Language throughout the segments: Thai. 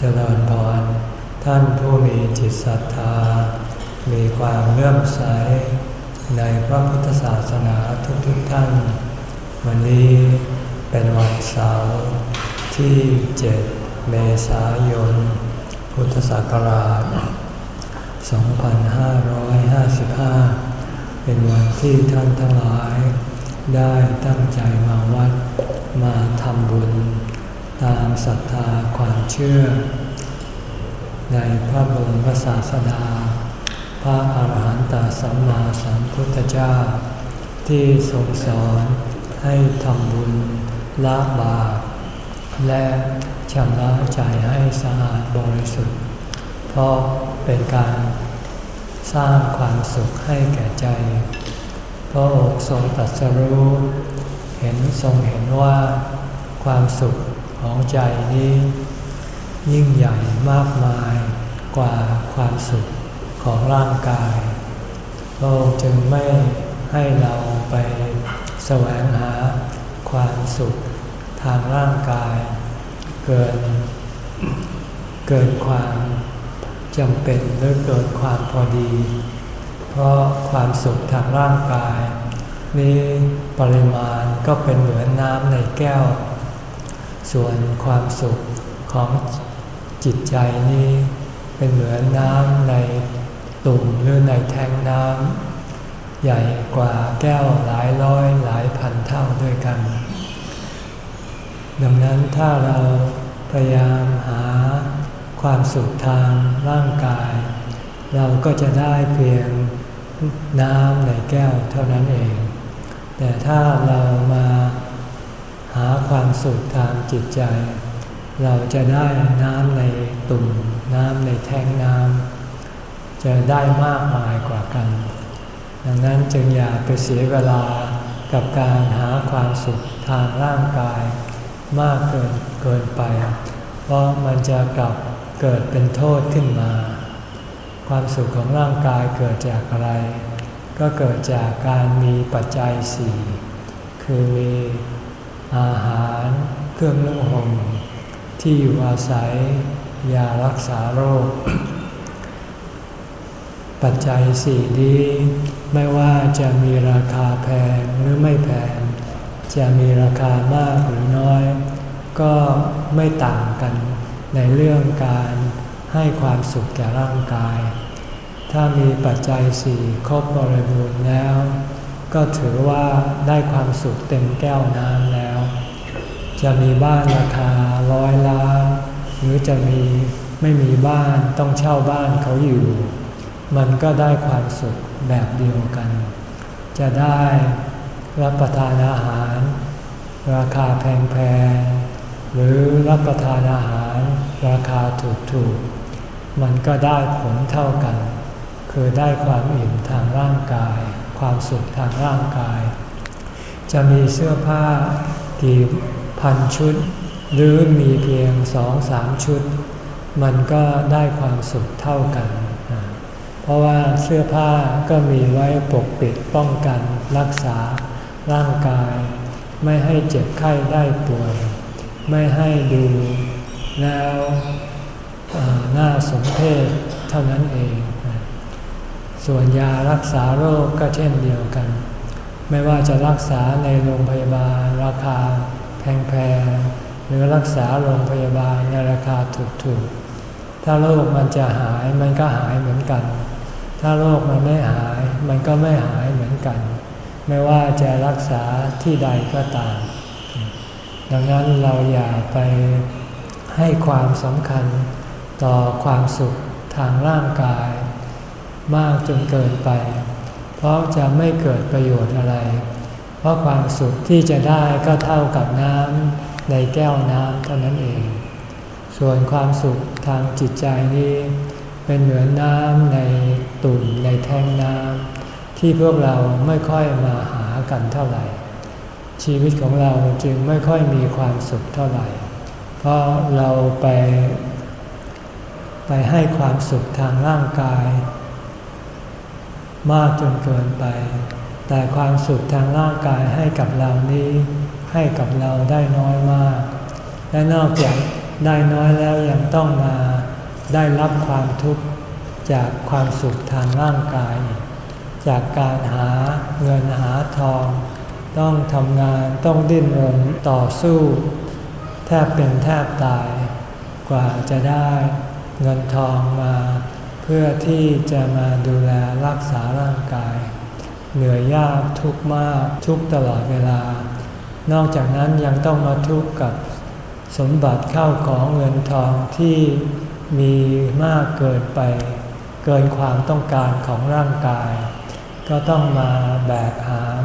เจริญพร ท่านผู้มีจิตศรัทธา มีความเลื่อมใส ในพระพุทธศาสนาทุกๆทท่าน วันนี้เป็นวันเสาร์ที่ 7 เมษายน พุทธศักราช 2555 เป็นวันที่ท่านทั้งหลาย ได้ตั้งใจมาวัดมาทำบุญ ตามศรัทธาความเชื่อ ในพระบรมศาสดา พระอาหารหันตสัมมาสัมพุทธเจ้า ที่ทรงสอนให้ทำบุญละบาปและชำระใจให้สะอาดบริสุทธิ์ เพราะเป็นการสร้างความสุขให้แก่ใจ พระองค์ทรงตรัสรู้ เห็นทรงเห็นว่าความสุข ของใจนี้ ยิ่งใหญ่มากมายกว่าความสุขของร่างกายพระองค์จึงไม่ให้เราไปแสวงหาความสุขทางร่างกาย เกินเกินความจำเป็นหรือเกินความพอดี เพราะความสุขทางร่างกาย นี้ปริมาณก็เป็นเหมือนน้ำในแก้ว ส่วนความสุขของจิตใจนี้เป็นเหมือนน้ำในตุ่มหรือในแทงน้ำใหญ่กว่าแก้วหลายร้อยหลายพันเท่าด้วยกัน ดังนั้นถ้าเราพยายามหาความสุขทางร่างกาย เราก็จะได้เพียงน้ำในแก้วเท่านั้นเอง แต่ถ้าเรามา หาความสุขทางจิตใจ เราจะได้น้ำในตุ่มน้ำในแทงน้ำจะได้มากมายกว่ากัน ดังนั้นจึงอย่าไปเสียเวลากับการหาความสุขทางร่างกาย มากเกินเกินไป เพราะมันจะกลับเกิดเป็นโทษขึ้นมา ความสุขของร่างกายเกิดจากอะไร ก็เกิดจากการมีปัจจัยสี่คือมี อาหารเครื่องนุ่งห่มที่อยู่อาศัยยารักษาโรค ปัจจัยสี่นี้ไม่ว่าจะมีราคาแพงหรือไม่แพง จะมีราคามากหรือน้อย ก็ไม่ต่างกันในเรื่องการให้ความสุขแก่ร่างกาย ถ้ามีปัจจัยสี่ครบบริบูรณ์แล้ว ก็ถือว่าได้ความสุขเต็มแก้วน้ำแล้ว จะมีบ้านราคาร้อยล้าน หรือจะมีไม่มีบ้านต้องเช่าบ้านเขาอยู่ มันก็ได้ความสุขแบบเดียวกัน จะได้รับประทานอาหาร ราคาแพงๆ หรือรับประทานอาหาร ราคาถูกๆ มันก็ได้ผลเท่ากัน คือได้ความอิ่มทางร่างกาย ความสุขทางร่างกาย จะมีเสื้อผ้ากี่ พันชุด หรือมีเพียงสองสามชุด มันก็ได้ความสุขเท่ากัน เพราะว่าเสื้อผ้าก็มีไว้ปกปิดป้องกันรักษาร่างกาย ไม่ให้เจ็บไข้ได้ป่วย ไม่ให้ดูแล้วน่าสมเพชเท่านั้นเอง ส่วนยารักษาโรคก็เช่นเดียวกัน ไม่ว่าจะรักษาในโรงพยาบาลราคา แพงๆหรือรักษาโรงพยาบาลในราคาถูกๆ ถ้าโรคมันจะหายมันก็หายเหมือนกัน ถ้าโรคมันไม่หายมันก็ไม่หายเหมือนกัน ไม่ว่าจะรักษาที่ใดก็ตาม ดังนั้นเราอย่าไปให้ความสำคัญต่อความสุขทางร่างกาย มากจนเกินไป เพราะจะไม่เกิดประโยชน์อะไร เพราะความสุขที่จะได้ก็เท่ากับน้ำในแก้วน้ำเท่านั้นเอง ส่วนความสุขทางจิตใจนี้ เป็นเหมือนน้ำในตุ่มในแทงน้ำที่พวกเราไม่ค่อยมาหากันเท่าไหร่ ชีวิตของเราจึงไม่ค่อยมีความสุขเท่าไหร่ เพราะเราไป ไปให้ความสุขทางร่างกาย มากจนเกินไป แต่ความสุขทางร่างกายให้กับเรานี้ ให้กับเราได้น้อยมาก และนอกจากได้น้อยแล้วยังต้องมาได้รับความทุกข์จากความสุขทางร่างกาย จากการหาเงินหาทอง ต้องทำงานต้องดิ้นรนต่อสู้ แทบเป็นแทบตาย กว่าจะได้เงินทองมา เพื่อที่จะมาดูแลรักษาร่างกาย เหนื่อยยากทุกมากทุกตลอดเวลา นอกจากนั้นยังต้องมาทุกข์กับสมบัติเข้าของเงินทองที่มีมากเกินไป เกินความต้องการของร่างกาย ก็ต้องมาแบกหาม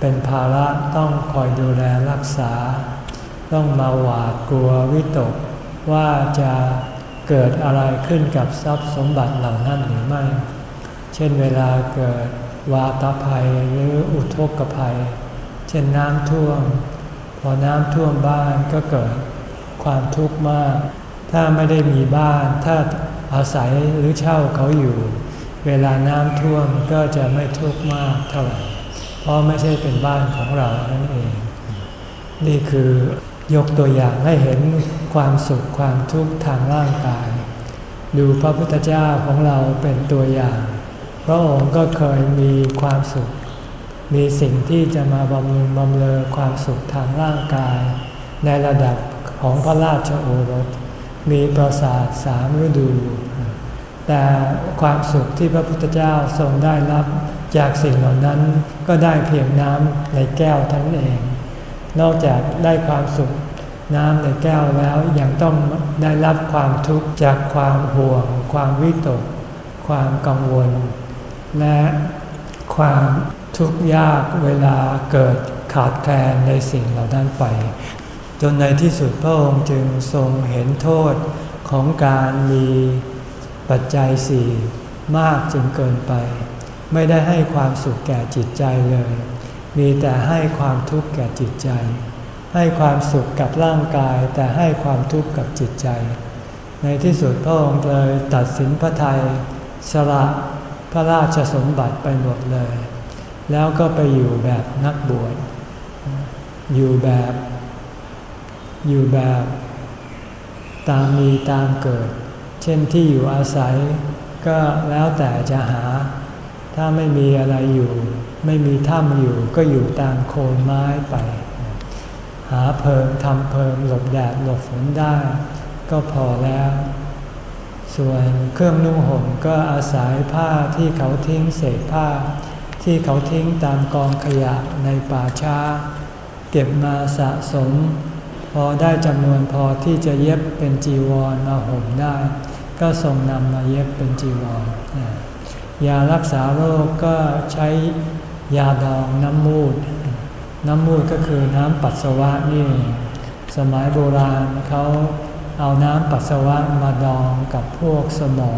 เป็นภาระต้องคอยดูแลรักษา ต้องมาหวาดกลัววิตก ว่าจะเกิดอะไรขึ้นกับทรัพย์สมบัติเหล่านั้นหรือไม่ เช่นเวลาเกิด วาตภัยหรืออุทกภัย เช่นน้ำท่วม พอน้ำท่วมบ้านก็เกิดความทุกข์มาก ถ้าไม่ได้มีบ้าน ถ้าอาศัยหรือเช่าเขาอยู่ เวลาน้ำท่วมก็จะไม่ทุกข์มากเท่าไหร่ เพราะไม่ใช่เป็นบ้านของเรานั่นเอง นี่คือยกตัวอย่างให้เห็นความสุขความทุกข์ทางร่างกาย ดูพระพุทธเจ้าของเราเป็นตัวอย่าง พระองค์ก็เคยมีความสุข มีสิ่งที่จะมาบำรุงบำเรอความสุขทางร่างกาย ในระดับของพระราชโอรส มีปราสาทสามฤดู แต่ความสุขที่พระพุทธเจ้าทรงได้รับจากสิ่งเหล่านั้นก็ได้เพียงน้ำในแก้วทั้งเอง นอกจากได้ความสุขน้ำในแก้วแล้วยังต้องได้รับความทุกข์จากความห่วง ความวิตก ความกังวล และความทุกข์ยากเวลาเกิดขาดแคลนในสิ่งเหล่านั้นไป จนในที่สุดพระองค์จึงทรงเห็นโทษของการมีปัจจัยสี่มากจนเกินไป ไม่ได้ให้ความสุขแก่จิตใจเลย มีแต่ให้ความทุกข์แก่จิตใจ ให้ความสุขกับร่างกายแต่ให้ความทุกข์กับจิตใจ ในที่สุดพระองค์เลยตัดสินพระทัยสละ ระราชสมบัติไปหมดเลย แล้วก็ไปอยู่แบบนักบวช อยู่แบบ อยู่แบบตามมีตามเกิด เช่นที่อยู่อาศัยก็แล้วแต่จะหา ถ้าไม่มีอะไรอยู่ ไม่มีถ้ำอยู่ก็อยู่ตามโคนไม้ไป หาเพิงทำเพิงหลบแดดหลบฝนได้ ก็พอแล้ว ส่วนเครื่องนุ่งห่มก็อาศัยผ้าที่เขาทิ้งเศษผ้า ที่เขาทิ้งตามกองขยะในป่าช้า เก็บมาสะสม พอได้จำนวนพอที่จะเย็บเป็นจีวรมาห่มได้ ก็ส่งนำมาเย็บเป็นจีวรยารักษาโรคก็ใช้ยาดองน้ำมูด น้ำมูดก็คือน้ำปัสสาวะนี่ สมัยโบราณเขา เอาน้ำปัสสาวะมาดองกับพวกสมอ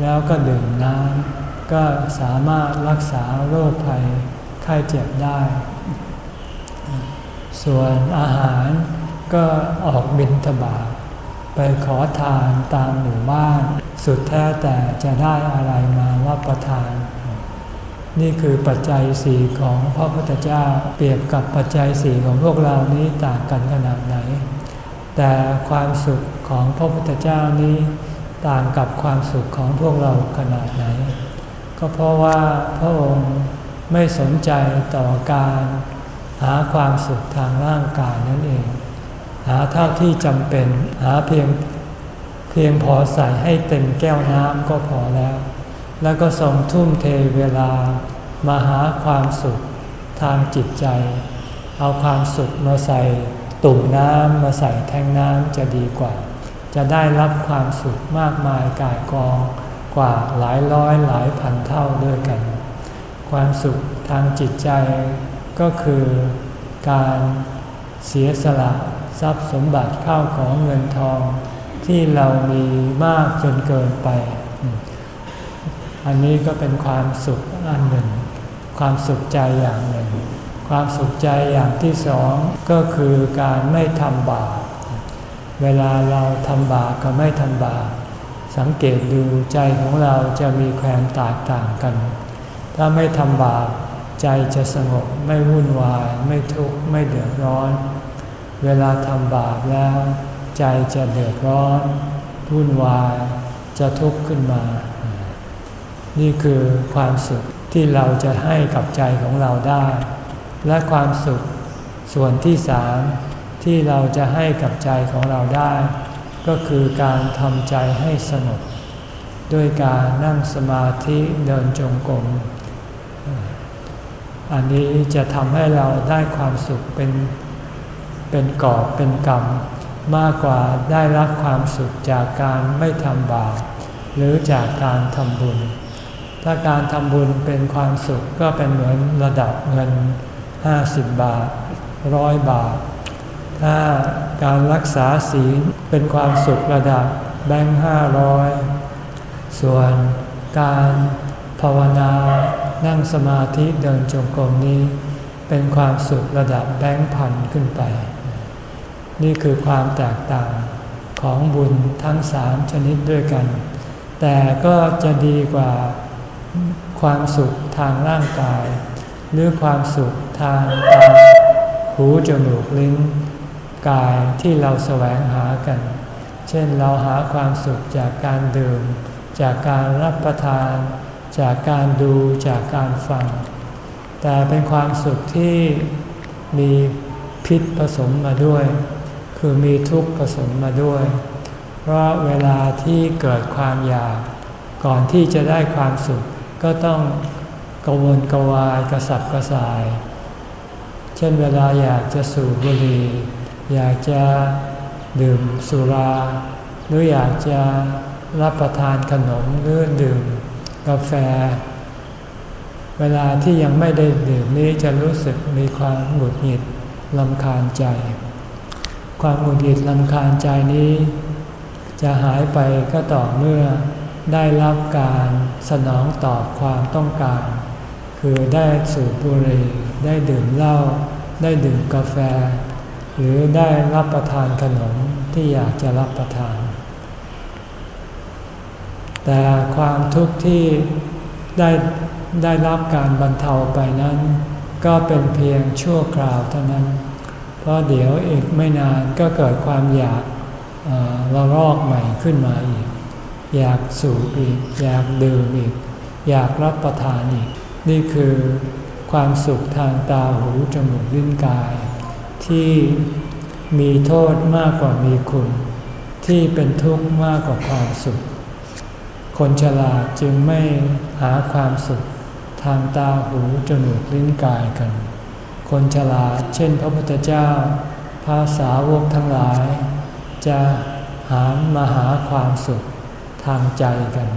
แล้วก็ดื่มน้ำก็สามารถรักษาโรคภัยไข้เจ็บได้ ส่วนอาหารก็ออกบินทบาทไปขอทานตามหมู่บ้าน สุดแท้แต่จะได้อะไรมารับประทาน นี่คือปัจจัยสี่ของพระพุทธเจ้าเปรียบกับปัจจัยสี่ของพวกเรานี้ต่างกันขนาดไหน แต่ความสุขของพระพุทธเจ้านี้ต่างกับความสุขของพวกเราขนาดไหน ก็เพราะว่าพระองค์ไม่สนใจต่อการหาความสุขทางร่างกายนั่นเอง หาเท่าที่จำเป็นหาเพียงเพียงพอใส่ให้เต็มแก้วน้ำก็พอแล้ว แล้วก็ทรงทุ่มเทเวลามาหาความสุขทางจิตใจ เอาความสุขมาใส่ ตุ่มน้ำมาใส่แทงน้ำจะดีกว่า จะได้รับความสุขมากมายกายกองกว่าหลายร้อยหลายพันเท่าด้วยกัน ความสุขทางจิตใจก็คือการเสียสละทรัพย์สมบัติเข้าของเงินทอง ที่เรามีมากจนเกินไป อันนี้ก็เป็นความสุขอันหนึ่ง ความสุขใจอย่างหนึ่ง ความสุขใจอย่างที่สองก็คือการไม่ทำบาป เวลาเราทำบาปกับไม่ทำบาปสังเกตดูใจของเราจะมีความแตกต่างกัน ถ้าไม่ทำบาปใจจะสงบไม่วุ่นวาย ไม่ทุกข์ไม่เดือดร้อน เวลาทำบาปแล้ว ใจจะเดือดร้อน วุ่นวาย จะทุกข์ขึ้นมา นี่คือความสุขที่เราจะให้กับใจของเราได้ และความสุขส่วนที่สามที่เราจะให้กับใจของเราได้ ก็คือการทำใจให้สงบด้วยการนั่งสมาธิเดินจงกรมอันนี้จะทำให้เราได้ความสุขเป็นเป็นกอบเป็นกรรม มากกว่าได้รับความสุขจากการไม่ทำบาปหรือจากการทำบุญ ถ้าการทำบุญเป็นความสุขก็เป็นเหมือนระดับเงิน 50 บาทร้อยบาท ถ้าการรักษาศีลเป็นความสุขระดับแบงค์ห้าร้อยส่วนการภาวนานั่งสมาธิเดินจงกรมนี้ เป็นความสุขระดับแบงค์พันขึ้นไป นี่คือความแตกต่างของบุญทั้งสามชนิดด้วยกัน แต่ก็จะดีกว่าความสุขทางร่างกาย หรือความสุขทางตาหูจมูกลิ้นกายที่เราแสวงหากัน เช่นเราหาความสุขจากการดื่ม จากการรับประทาน จากการดูจากการฟัง แต่เป็นความสุขที่มีพิษผสมมาด้วย คือมีทุกข์ผสมมาด้วย เพราะเวลาที่เกิดความอยาก ก่อนที่จะได้ความสุขก็ต้อง กวนกวายกระสับกระส่าย เช่นเวลาอยากจะสูบบุหรี่อยากจะดื่มสุรา หรืออยากจะรับประทานขนมหรือดื่มกาแฟ เวลาที่ยังไม่ได้ดื่มนี้จะรู้สึกมีความหงุดหงิดลำคาญใจ ความหงุดหงิดลำคาญใจนี้ จะหายไปก็ต่อเมื่อได้รับการสนองตอบความต้องการ คือได้สูบบุหรี่ได้ดื่มเหล้าได้ดื่มกาแฟ หรือได้รับประทานขนมที่อยากจะรับประทาน แต่ความทุกข์ที่ได้ได้รับการบรรเทาไปนั้น ก็เป็นเพียงชั่วคราวเท่านั้น เพราะเดี๋ยวอีกไม่นานก็เกิดความอยากระลอกใหม่ขึ้นมาอีก อยากสูบอีก อยากดื่มอีก อยากรับประทานอีก นี่คือความสุขทางตาหูจมูกลิ้นกาย ที่มีโทษมากกว่ามีคุณ ที่เป็นทุกข์มากกว่าความสุข คนฉลาดจึงไม่หาความสุขทางตาหูจมูกลิ้นกายกัน คนฉลาดเช่นพระพุทธเจ้า ภาษาวกทั้งหลาย จะหามาหาความสุขทางใจกัน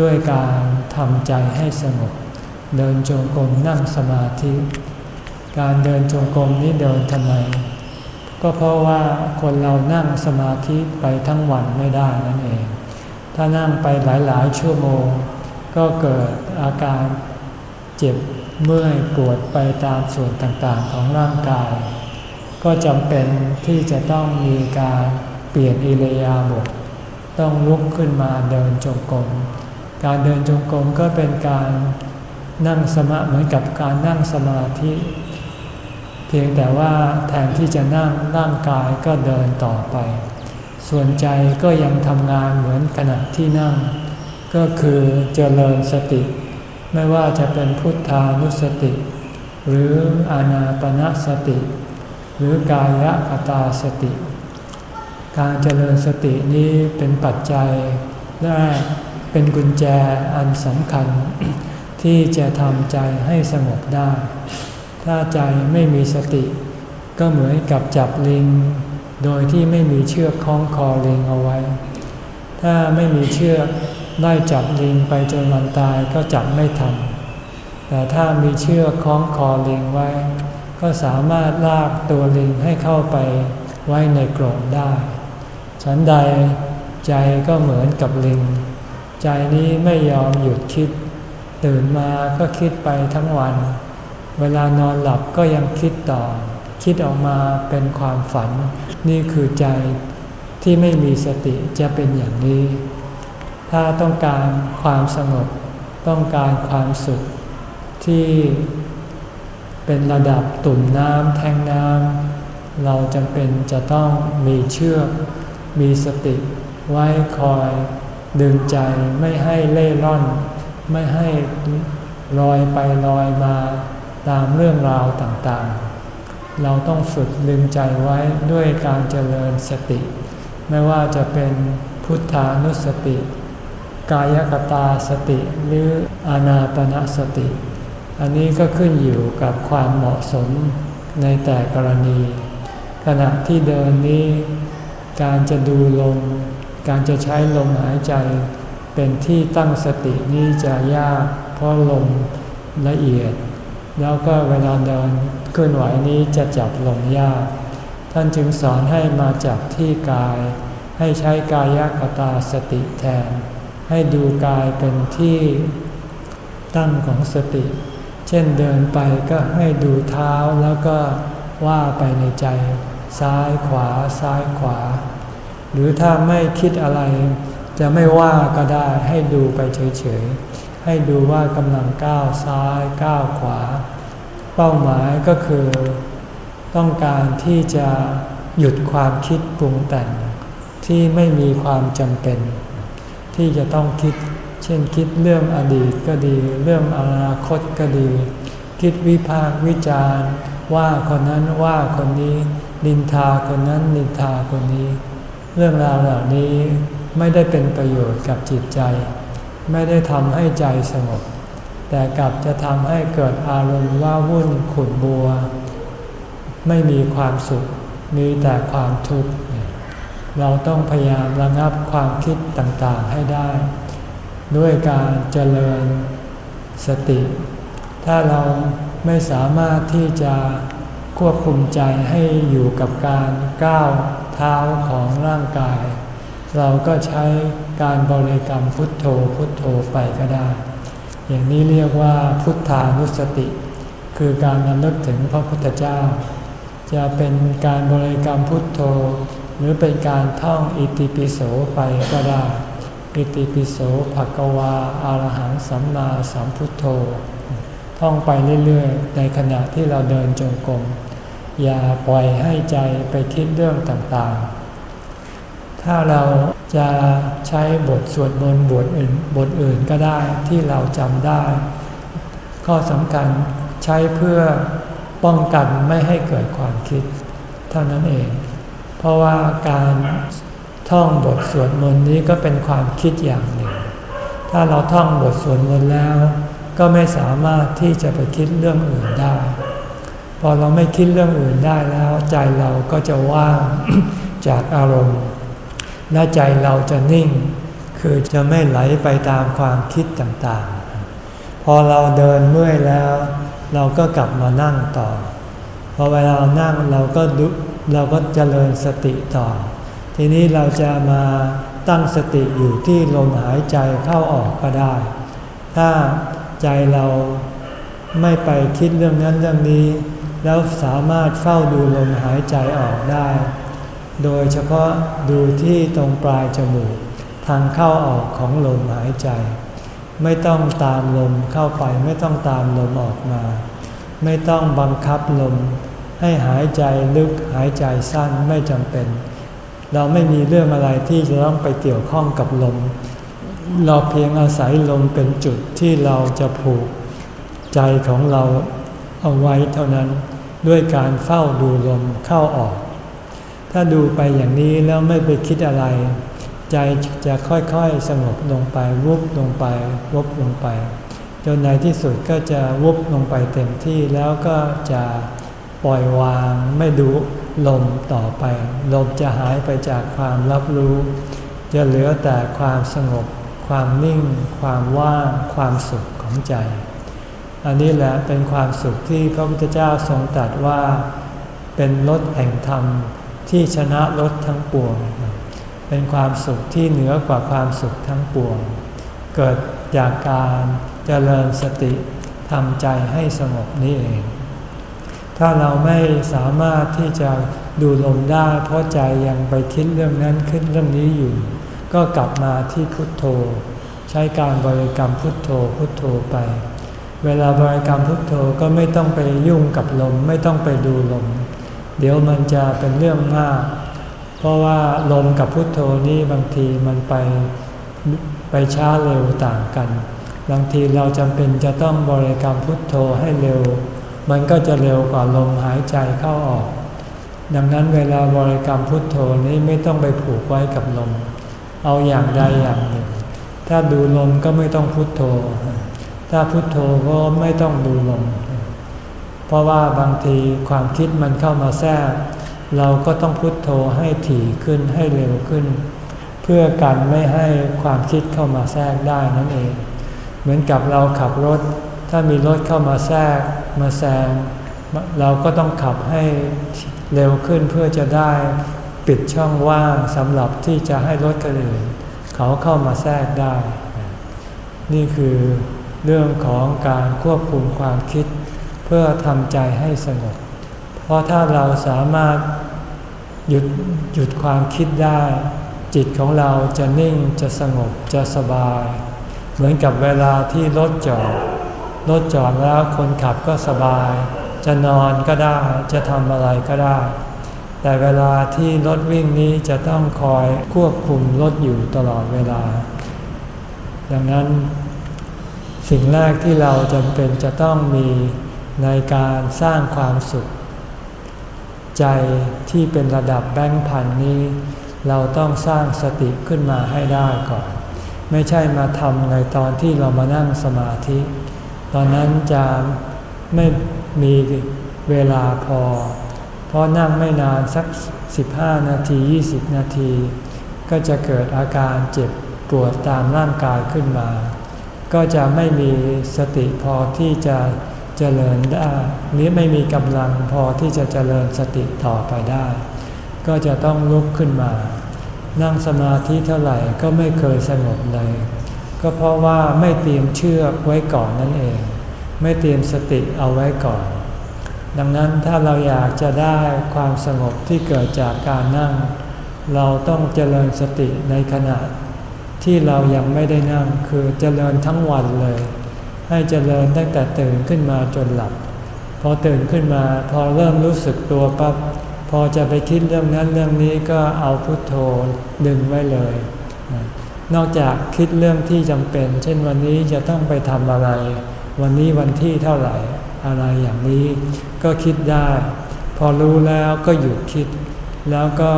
ด้วยการทำใจให้สงบ เดินจงกรมนั่งสมาธิ การเดินจงกรมนี้เดินทำไม ก็เพราะว่าคนเรานั่งสมาธิไปทั้งวันไม่ได้นั่นเอง ถ้านั่งไปหลายๆ ชั่วโมง ก็เกิดอาการเจ็บเมื่อยปวดไปตามส่วนต่างๆของร่างกาย ก็จำเป็นที่จะต้องมีการเปลี่ยนอิเลียาบทต้องลุกขึ้นมาเดินจงกรมการเดินจงกรมก็เป็นการ นั่งสมาเหมือนกับการนั่งสมาธิ เพียงแต่ว่าแทนที่จะนั่งร่างกายก็เดินต่อไป ส่วนใจก็ยังทำงานเหมือนขณะที่นั่ง ก็คือเจริญสติ ไม่ว่าจะเป็นพุทธานุสติ หรืออานาปนาสติ หรือกายคตาสติ การเจริญสตินี้เป็นปัจจัยแรกเป็นกุญแจอันสำคัญ ที่จะทำใจให้สงบได้ ถ้าใจไม่มีสติ ก็เหมือนกับจับลิง โดยที่ไม่มีเชือกคล้องคอลิงเอาไว้ ถ้าไม่มีเชือกไล่จับลิงไปจนมันตายก็จับไม่ทัน แต่ถ้ามีเชือกคล้องคอลิงไว้ ก็สามารถลากตัวลิงให้เข้าไปไว้ในกรงได้ ฉันใดใจก็เหมือนกับลิง ใจนี้ไม่ยอมหยุดคิด ตื่นมาก็คิดไปทั้งวัน เวลานอนหลับก็ยังคิดต่อ คิดออกมาเป็นความฝัน นี่คือใจที่ไม่มีสติจะเป็นอย่างนี้ ถ้าต้องการความสงบ ต้องการความสุขที่เป็นระดับตุ่มน้ำแทงน้ำเราจำเป็นจะต้องมีเชือก มีสติ ไว้คอย ดึงใจไม่ให้เล่ร่อน ไม่ให้ลอยไปลอยมาตามเรื่องราวต่างๆ เราต้องฝึกดึงใจไว้ด้วยการเจริญสติ ไม่ว่าจะเป็นพุทธานุสติ กายกตาสติหรืออานาปนาสติ อันนี้ก็ขึ้นอยู่กับความเหมาะสมในแต่กรณี ขณะที่เดินนี้ การจะดูลม การจะใช้ลมหายใจ เป็นที่ตั้งสตินี้จะยากเพราะลมละเอียด แล้วก็เวลาเดินเคลื่อนไหวนี้จะจับลมยาก ท่านจึงสอนให้มาจับที่กาย ให้ใช้กายกตาสติแทน ให้ดูกายเป็นที่ตั้งของสติ เช่นเดินไปก็ให้ดูเท้าแล้วก็ว่าไปในใจ ซ้ายขวาซ้ายขวา หรือถ้าไม่คิดอะไร จะไม่ว่าก็ได้ให้ดูไปเฉยๆ ให้ดูว่ากำลังก้าวซ้ายก้าวขวา เป้าหมายก็คือ ต้องการที่จะหยุดความคิดปรุงแต่ง ที่ไม่มีความจำเป็น ที่จะต้องคิด เช่นคิดเรื่องอดีตก็ดี เรื่องอนาคตก็ดี คิดวิพากษ์วิจารณ์ ว่าคนนั้นว่าคนนี้นินทาคนนั้นนินทาคนนี้ เรื่องราวเหล่านี้ ไม่ได้เป็นประโยชน์กับจิตใจ ไม่ได้ทำให้ใจสงบ แต่กลับจะทำให้เกิดอารมณ์ว่าวุ่นขุ่นบัว ไม่มีความสุข มีแต่ความทุกข์ เราต้องพยายามระงับความคิดต่างๆให้ได้ ด้วยการเจริญสติ ถ้าเราไม่สามารถที่จะควบคุมใจให้อยู่กับการก้าวเท้าของร่างกาย เราก็ใช้การบริกรรมพุทโธพุทโธไปก็ได้ อย่างนี้เรียกว่าพุทธานุสติ คือการระลึกถึงพระพุทธเจ้า จะเป็นการบริกรรมพุทโธ หรือเป็นการท่องอิติปิโสไปก็ได้ อิติปิโสภะกวาอารหังสัมมาสัมพุทโธ ท่องไปเรื่อยๆ ในขณะที่เราเดินจงกรมอย่าปล่อยให้ใจไปคิดเรื่องต่างๆ ถ้าเราจะใช้บทสวดมนต์บทอื่นบทอื่นก็ได้ที่เราจำได้ ข้อสำคัญใช้เพื่อป้องกันไม่ให้เกิดความคิด เท่านั้นเอง เพราะว่าการท่องบทสวดมนต์นี้ก็เป็นความคิดอย่างหนึ่ง ถ้าเราท่องบทสวดมนต์แล้ว ก็ไม่สามารถที่จะไปคิดเรื่องอื่นได้ พอเราไม่คิดเรื่องอื่นได้แล้ว ใจเราก็จะว่างจากอารมณ์ และใจเราจะนิ่ง คือจะไม่ไหลไปตามความคิดต่างๆ พอเราเดินเมื่อยแล้ว เราก็กลับมานั่งต่อ พอเวลาเรานั่งเราก็ดุเราก็เจริญสติต่อ ทีนี้เราจะมาตั้งสติอยู่ที่ลมหายใจเข้าออกก็ได้ ถ้าใจเราไม่ไปคิดเรื่องนั้นเรื่องนี้ แล้วสามารถเฝ้าดูลมหายใจออกได้ โดยเฉพาะดูที่ตรงปลายจมูก ทางเข้าออกของลมหายใจ ไม่ต้องตามลมเข้าไปไม่ต้องตามลมออกมา ไม่ต้องบังคับลม ให้หายใจลึกหายใจสั้นไม่จำเป็น เราไม่มีเรื่องอะไรที่จะต้องไปเกี่ยวข้องกับลม เราเพียงอาศัยลมเป็นจุดที่เราจะผูกใจของเราเอาไว้เท่านั้นด้วยการเฝ้าดูลมเข้าออก ถ้าดูไปอย่างนี้แล้วไม่ไปคิดอะไร ใจจะค่อยๆสงบลงไปวุบลงไปวุบลงไป จนในที่สุดก็จะวุบลงไปเต็มที่แล้วก็จะปล่อยวางไม่ดูลมต่อไป ลมจะหายไปจากความรับรู้ จะเหลือแต่ความสงบ ความนิ่ง ความว่าง ความสุขของใจ อันนี้แหละเป็นความสุขที่พระพุทธเจ้าทรงตรัสว่า เป็นรถแห่งธรรม ที่ชนะรถทั้งปวง เป็นความสุขที่เหนือกว่าความสุขทั้งปวง เกิดจากการเจริญสติทำใจให้สงบนี่เอง ถ้าเราไม่สามารถที่จะดูลมได้ เพราะใจยังไปคิดเรื่องนั้นขึ้นเรื่องนี้อยู่ ก็กลับมาที่พุทโธ ใช้การบริกรรมพุทโธพุทโธไป เวลาบริกรรมพุทโธก็ไม่ต้องไปยุ่งกับลม ไม่ต้องไปดูลม เดี๋ยวมันจะเป็นเรื่องมาก เพราะว่าลมกับพุทโธนี่บางทีมันไปไปช้าเร็วต่างกัน บางทีเราจำเป็นจะต้องบริกรรมพุทโธให้เร็ว มันก็จะเร็วกว่าลมหายใจเข้าออก ดังนั้นเวลาบริกรรมพุทโธนี้ไม่ต้องไปผูกไว้กับลม เอาอย่างใดอย่างหนึ่ง ถ้าดูลมก็ไม่ต้องพุทโธ ถ้าพุทโธก็ไม่ต้องดูลม เพราะว่าบางทีความคิดมันเข้ามาแทรก เราก็ต้องพุทโธให้ถี่ขึ้นให้เร็วขึ้น เพื่อกันไม่ให้ความคิดเข้ามาแทรกได้นั่นเอง เหมือนกับเราขับรถ ถ้ามีรถเข้ามาแทรกมาแซงเราก็ต้องขับให้เร็วขึ้นเพื่อจะได้ปิดช่องว่างสำหรับที่จะให้รถคนอื่นเขาเข้ามาแทรกได้ นี่คือเรื่องของการควบคุมความคิด พื่อทำใจให้สงบ เพราะถ้าเราสามารถหยุดหยุดความคิดได้ จิตของเราจะนิ่งจะสงบจะสบาย เหมือนกับเวลาที่รถจอดรถจอดแล้วคนขับก็สบาย จะนอนก็ได้จะทำอะไรก็ได้ แต่เวลาที่รถวิ่งนี้จะต้องคอยควบคุมรถอยู่ตลอดเวลา ดังนั้น สิ่งแรกที่เราจำเป็นจะต้องมี ในการสร้างความสุข ใจที่เป็นระดับแบงค์พันนี้ เราต้องสร้างสติขึ้นมาให้ได้ก่อน ไม่ใช่มาทำในตอนที่เรามานั่งสมาธิ ตอนนั้นจะไม่มีเวลาพอ เพราะนั่งไม่นานสัก 15 นาที 20 นาที ก็จะเกิดอาการเจ็บปวดตามร่างกายขึ้นมา ก็จะไม่มีสติพอที่จะ เจริญได้หรือไม่มีกำลังพอที่จะเจริญสติต่อไปได้ ก็จะต้องลุกขึ้นมา นั่งสมาธิเท่าไหร่ก็ไม่เคยสงบเลย ก็เพราะว่าไม่เตรียมเชือกไว้ก่อนนั่นเอง ไม่เตรียมสติเอาไว้ก่อน ดังนั้นถ้าเราอยากจะได้ความสงบที่เกิดจากการนั่ง เราต้องเจริญสติในขณะที่เรายังไม่ได้นั่งคือเจริญทั้งวันเลย ให้เจริญตั้งแต่ตื่นขึ้นมาจนหลับ พอตื่นขึ้นมาพอเริ่มรู้สึกตัวปั๊บพอจะไปคิดเรื่องนั้นเรื่องนี้ก็เอาพุทโธดึงไว้เลย นอกจากคิดเรื่องที่จำเป็น เช่นวันนี้จะต้องไปทำอะไร วันนี้วันที่เท่าไหร่อะไรอย่างนี้ ก็คิดได้ พอรู้แล้วก็หยุดคิด แล้วก็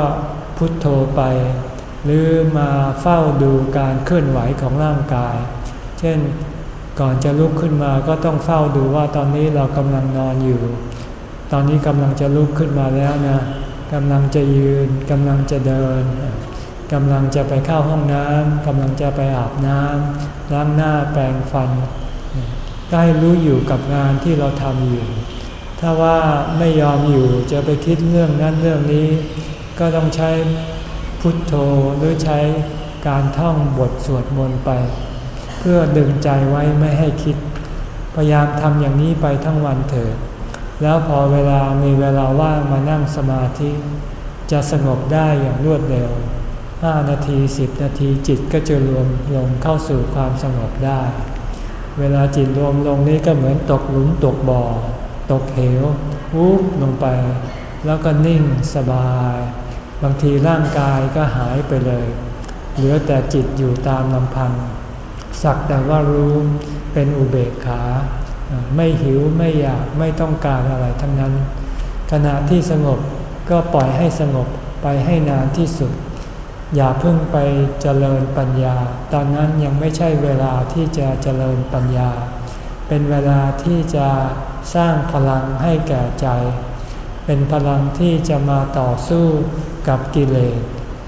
พุทโธไป หรือมาเฝ้าดูการเคลื่อนไหวของร่างกาย เช่น ก่อนจะลุกขึ้นมาก็ต้องเฝ้าดูว่าตอนนี้เรากำลังนอนอยู่ ตอนนี้กำลังจะลุกขึ้นมาแล้วนะกำลังจะยืนกำลังจะเดินกำลังจะไปเข้าห้องน้ำกำลังจะไปอาบน้ำล้างหน้าแปรงฟันก็ให้รู้อยู่กับงานที่เราทำอยู่ ถ้าว่าไม่ยอมอยู่จะไปคิดเรื่องนั้นเรื่องนี้ ก็ต้องใช้พุทโธหรือใช้การท่องบทสวดมนต์ไป เพื่อดึงใจไว้ไม่ให้คิด พยายามทำอย่างนี้ไปทั้งวันเถิด แล้วพอเวลามีเวลาว่างมานั่งสมาธิ จะสงบได้อย่างรวดเร็ว 5 นาที 10 นาทีจิตก็จะรวมลงเข้าสู่ความสงบได้ เวลาจิตรวมลงนี้ก็เหมือนตกหลุมตกบ่อ ตกเหววุบลงไป แล้วก็นิ่งสบาย บางทีร่างกายก็หายไปเลย เหลือแต่จิตอยู่ตามลำพัง สักแต่ว่ารู้เป็นอุเบกขา ไม่หิวไม่อยากไม่ต้องการอะไรทั้งนั้น ขณะที่สงบก็ปล่อยให้สงบไปให้นานที่สุด อย่าเพิ่งไปเจริญปัญญา ตอนนั้นยังไม่ใช่เวลาที่จะเจริญปัญญา เป็นเวลาที่จะสร้างพลังให้แก่ใจ เป็นพลังที่จะมาต่อสู้กับกิเลส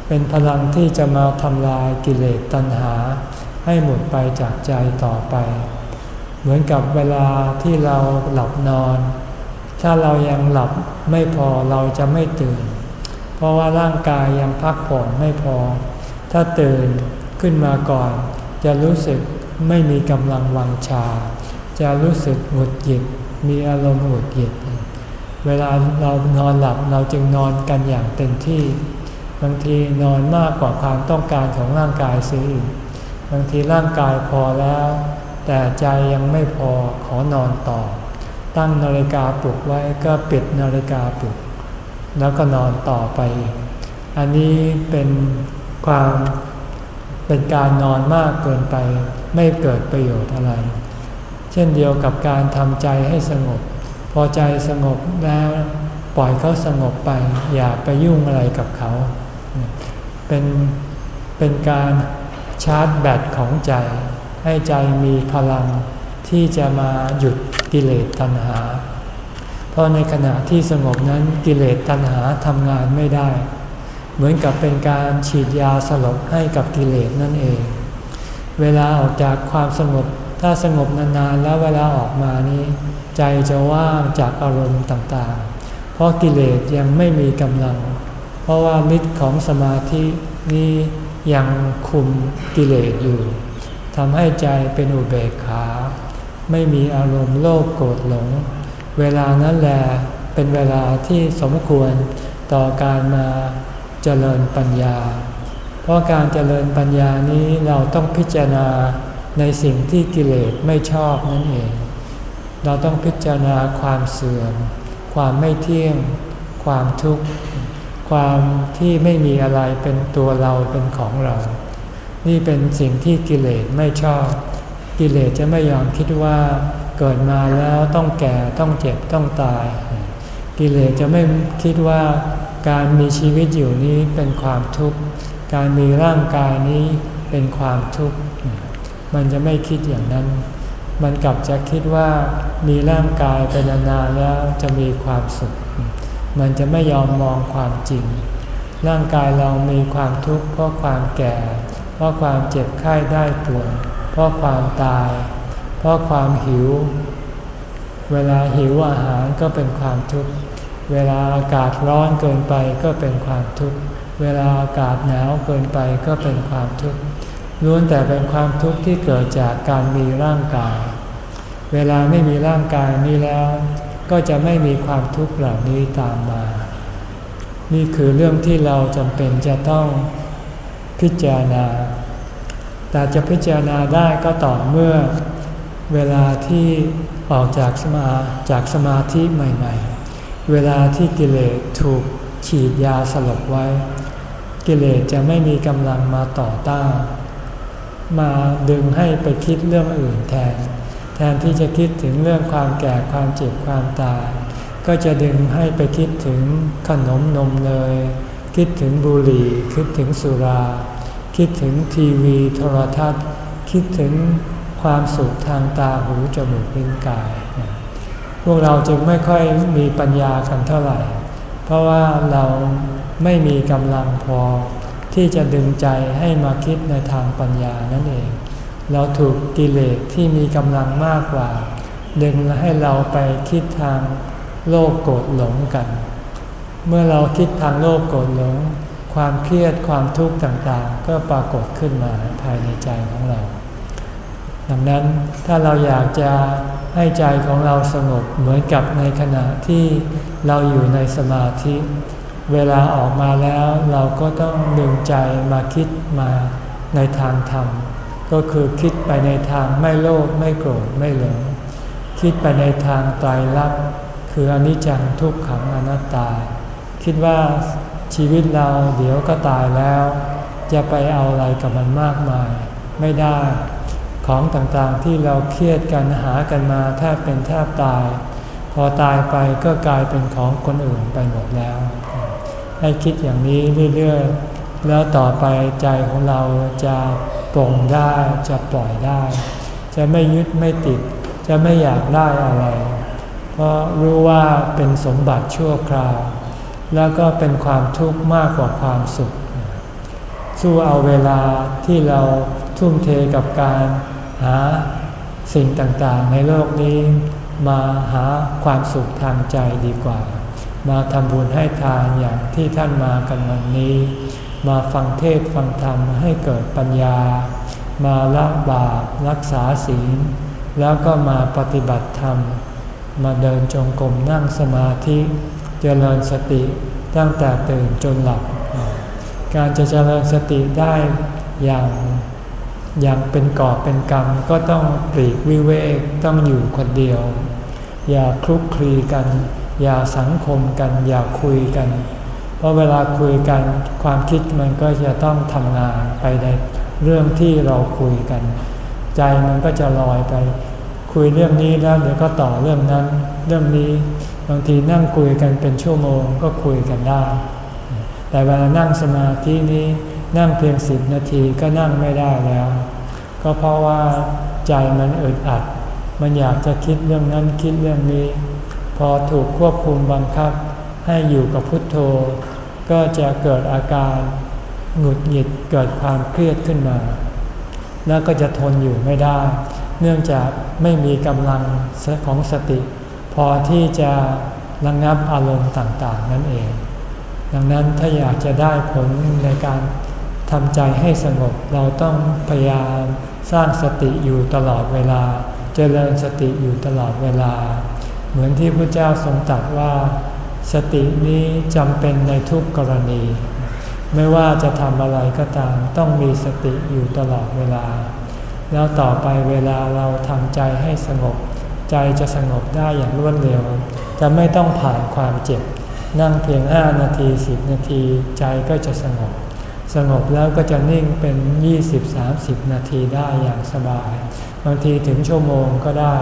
เป็นพลังที่จะมาทำลายกิเลสตัณหา ให้หมดไปจากใจต่อไป เหมือนกับเวลาที่เราหลับนอน ถ้าเรายังหลับไม่พอเราจะไม่ตื่น เพราะว่าร่างกายยังพักผ่อนไม่พอ ถ้าตื่นขึ้นมาก่อน จะรู้สึกไม่มีกำลังวังชา จะรู้สึกหงุดหงิดมีอารมณ์หงุดหงิดเวลาเรานอนหลับเราจึงนอนกันอย่างเต็มที่ บางทีนอนมากกว่าความต้องการของร่างกายซิบางทีร่างกายพอแล้ว แต่ใจยังไม่พอขอนอนต่อ ตั้งนาฬิกาปลุกไว้ก็ปิดนาฬิกาปลุก แล้วก็นอนต่อไป อันนี้เป็นความเป็นการนอนมากเกินไป ไม่เกิดประโยชน์อะไร เช่นเดียวกับการทำใจให้สงบ พอใจสงบแล้วปล่อยเขาสงบไป อย่าไปยุ่งอะไรกับเขา เป็นเป็นการ ชาร์จแบตของใจ ให้ใจมีพลังที่จะมาหยุดกิเลสตัณหา เพราะในขณะที่สงบนั้นกิเลสตัณหาทำงานไม่ได้ เหมือนกับเป็นการฉีดยาสลบให้กับกิเลสนั่นเอง เวลาออกจากความสงบ ถ้าสงบนานๆแล้วเวลาออกมานี้ ใจจะว่างจากอารมณ์ต่างๆ เพราะกิเลสยังไม่มีกำลัง เพราะว่าฤทธิ์ของสมาธินี้ ยังคุมกิเลสอยู่ทำให้ใจเป็นอุเบกขา ไม่มีอารมณ์โลภโกรธหลง เวลานั้นแหละเป็นเวลาที่สมควรต่อการมาเจริญปัญญา เพราะการเจริญปัญญานี้เราต้องพิจารณาในสิ่งที่กิเลสไม่ชอบนั่นเอง เราต้องพิจารณาความเสื่อม ความไม่เที่ยง ความทุกข์ ความที่ไม่มีอะไรเป็นตัวเราเป็นของเรา นี่เป็นสิ่งที่กิเลสไม่ชอบ กิเลสจะไม่ยอมคิดว่าเกิดมาแล้วต้องแก่ต้องเจ็บต้องตาย กิเลสจะไม่คิดว่าการมีชีวิตอยู่นี้เป็นความทุกข์ การมีร่างกายนี้เป็นความทุกข์ มันจะไม่คิดอย่างนั้น มันกลับจะคิดว่ามีร่างกายไปนานแล้วจะมีความสุข มันจะไม่ยอมมองความจริง ร่างกายเรามีความทุกข์เพราะความแก่ เพราะความเจ็บไข้ได้ป่วยเพราะความตาย เพราะความหิว เวลาหิวอาหารก็เป็นความทุกข์ เวลาอากาศร้อนเกินไปก็เป็นความทุกข์ เวลาอากาศหนาวเกินไปก็เป็นความทุกข์ล้วนแต่เป็นความทุกข์ที่เกิดจากการมีร่างกาย เวลาไม่มีร่างกายนี้แล้ว ก็จะไม่มีความทุกข์เหล่านี้ตามมา นี่คือเรื่องที่เราจำเป็นจะต้องพิจารณา แต่จะพิจารณาได้ก็ต่อเมื่อเวลาที่ออกจากสมาจากสมาธิใหม่ๆ เวลาที่กิเลสถูกฉีดยาสลบไว้ กิเลสจะไม่มีกำลังมาต่อต้าน มาดึงให้ไปคิดเรื่องอื่นแทน แทนที่จะคิดถึงเรื่องความแก่ความเจ็บความตาย ก็จะดึงให้ไปคิดถึงขนมนมเนยคิดถึงบุหรี่ คิดถึงสุรา คิดถึงทีวีโทรทัศน์ คิดถึงความสุขทางตาหูจมูกลิ้นกาย พวกเราจึงไม่ค่อยมีปัญญากันเท่าไหร่ เพราะว่าเราไม่มีกำลังพอที่จะดึงใจให้มาคิดในทางปัญญานั่นเอง เราถูกกิเลสที่มีกำลังมากกว่า ดึงให้เราไปคิดทางโลภโกรธหลงกัน เมื่อเราคิดทางโลภโกรธหลง ความเครียดความทุกข์ต่างๆ ก็ปรากฏขึ้นมาภายในใจของเรา ดังนั้นถ้าเราอยากจะให้ใจของเราสงบเหมือนกับในขณะที่เราอยู่ในสมาธิ เวลาออกมาแล้วเราก็ต้องดึงใจมาคิดมาในทางธรรม ก็คือคิดไปในทางไม่โลภไม่โกรธไม่หลง คิดไปในทางไตรลักษณ์คืออนิจจังทุกขังอนัตตา คิดว่าชีวิตเราเดี๋ยวก็ตายแล้ว จะไปเอาอะไรกับมันมากมาย ไม่ได้ ของต่างๆที่เราเครียดกันหากันมาแทบเป็นแทบตาย พอตายไปก็กลายเป็นของคนอื่นไปหมดแล้ว ให้คิดอย่างนี้เรื่อยๆแล้วต่อไปใจของเราจะ ปลงได้จะปล่อยได้ จะไม่ยึดไม่ติด จะไม่อยากได้อะไร เพราะรู้ว่าเป็นสมบัติชั่วคราว แล้วก็เป็นความทุกข์มากกว่าความสุข สู้เอาเวลาที่เราทุ่มเทกับการหาสิ่งต่างๆ ในโลกนี้มาหาความสุขทางใจดีกว่า มาทำบุญให้ทานอย่างที่ท่านมากันวันนี้ มาฟังเทศฟังธรรมให้เกิดปัญญา มาละบาปรักษาศีล แล้วก็มาปฏิบัติธรรม มาเดินจงกรมนั่งสมาธิเจริญสติตั้งแต่ตื่นจนหลับ การจะเจริญสติได้อย่างอย่างเป็นกอบเป็นกรรมก็ต้องปลีกวิเวกต้องอยู่คนเดียว อย่าคลุกคลีกัน อย่าสังคมกัน อย่าคุยกัน ราะเวลาคุยกันความคิดมันก็จะต้องทำงานไปในเรื่องที่เราคุยกัน ใจมันก็จะลอยไป คุยเรื่องนี้แล้วเดี๋ยวก็ต่อเรื่องนั้น เรื่องนี้บางทีนั่งคุยกันเป็นชั่วโมงก็คุยกันได้ แต่เวลานั่งสมาธินี้นั่งเพียงสิบนาทีก็นั่งไม่ได้แล้ว ก็เพราะว่าใจมันอึดอัด มันอยากจะคิดเรื่องนั้นคิดเรื่องนี้ พอถูกควบคุมบังคับให้อยู่กับพุทโธ ก็จะเกิดอาการหงุดหงิดเกิดความเครียดขึ้นมา แล้วก็จะทนอยู่ไม่ได้ เนื่องจากไม่มีกำลังของสติ พอที่จะระงงับอารมณ์ต่างๆ นั่นเอง ดังนั้นถ้าอยากจะได้ผลในการทำใจให้สงบเราต้องพยายามสร้างสติอยู่ตลอดเวลา เจริญสติอยู่ตลอดเวลา เหมือนที่พระเจ้าทรงตรัสว่า สตินี้จำเป็นในทุกกรณี ไม่ว่าจะทำอะไรก็ตาม ต้องมีสติอยู่ตลอดเวลา แล้วต่อไปเวลาเราทำใจให้สงบ ใจจะสงบได้อย่างรวดเร็ว จะไม่ต้องผ่านความเจ็บ นั่งเพียงห้านาทีสิบนาที ใจก็จะสงบ สงบแล้วก็จะนิ่งเป็น 20-30 นาทีได้อย่างสบาย บางทีถึงชั่วโมงก็ได้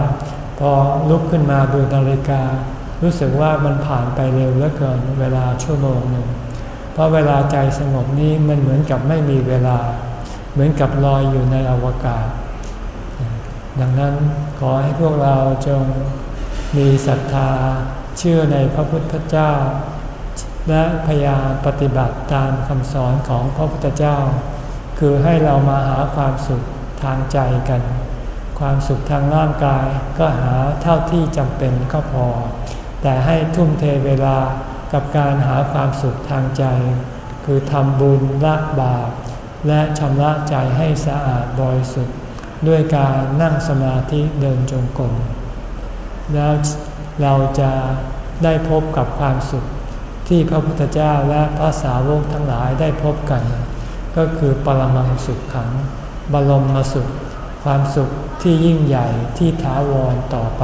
พอลุกขึ้นมาดูนาฬิกา รู้สึกว่ามันผ่านไปเร็วเหลือเกินเวลาชั่วโมงหนึ่งเพราะเวลาใจสงบนี้มันเหมือนกับไม่มีเวลา เหมือนกับลอยอยู่ในอวกาศ ดังนั้นขอให้พวกเราจงมีศรัทธาเชื่อในพระพุทธเจ้า และพยายามปฏิบัติตามคำสอนของพระพุทธเจ้า คือให้เรามาหาความสุขทางใจกัน ความสุขทางร่างกายก็หาเท่าที่จำเป็นก็พอ แต่ให้ทุ่มเทเวลากับการหาความสุขทางใจ คือทำบุญละบาปและชำระใจให้สะอาดบริสุทธิ์ ด้วยการนั่งสมาธิเดินจงกรมแล้วเราจะได้พบกับความสุขที่พระพุทธเจ้าและพระสาวกทั้งหลายได้พบกัน ก็คือปรมังสุขขัง บรมมสุข ความสุขที่ยิ่งใหญ่ที่ถาวรต่อไป